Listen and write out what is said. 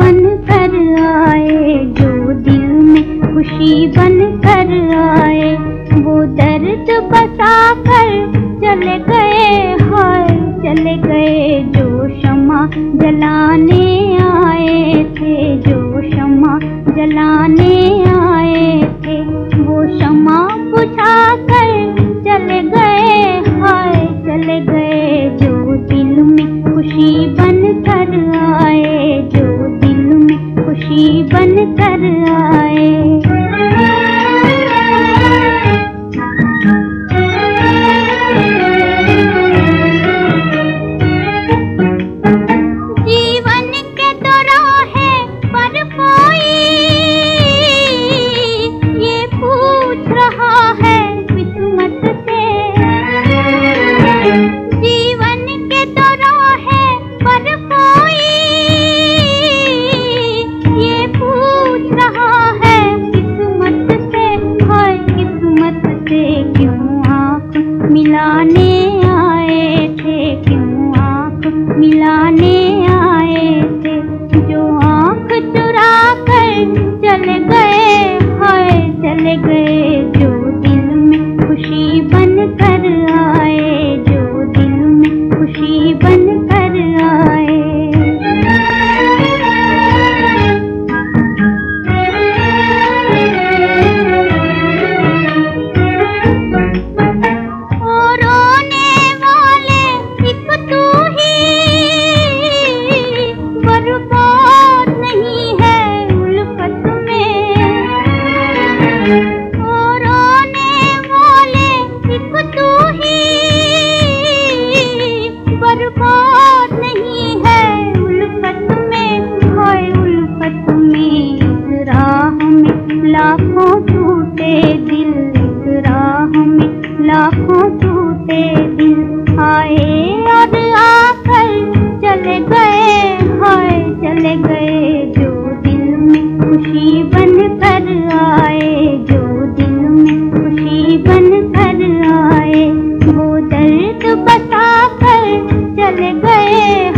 बन कर आए, जो दिल में खुशी बन कर आए, वो दर्द बता कर चले गए हाय चले गए जो क्षमा जलाने कर आए। लाखों टूटे दिल आए और आकर चले गए, हाय चले गए, जो दिल में खुशी बन कर आए, जो दिल में खुशी बन कर आए, वो दर्द बता कर चले गए।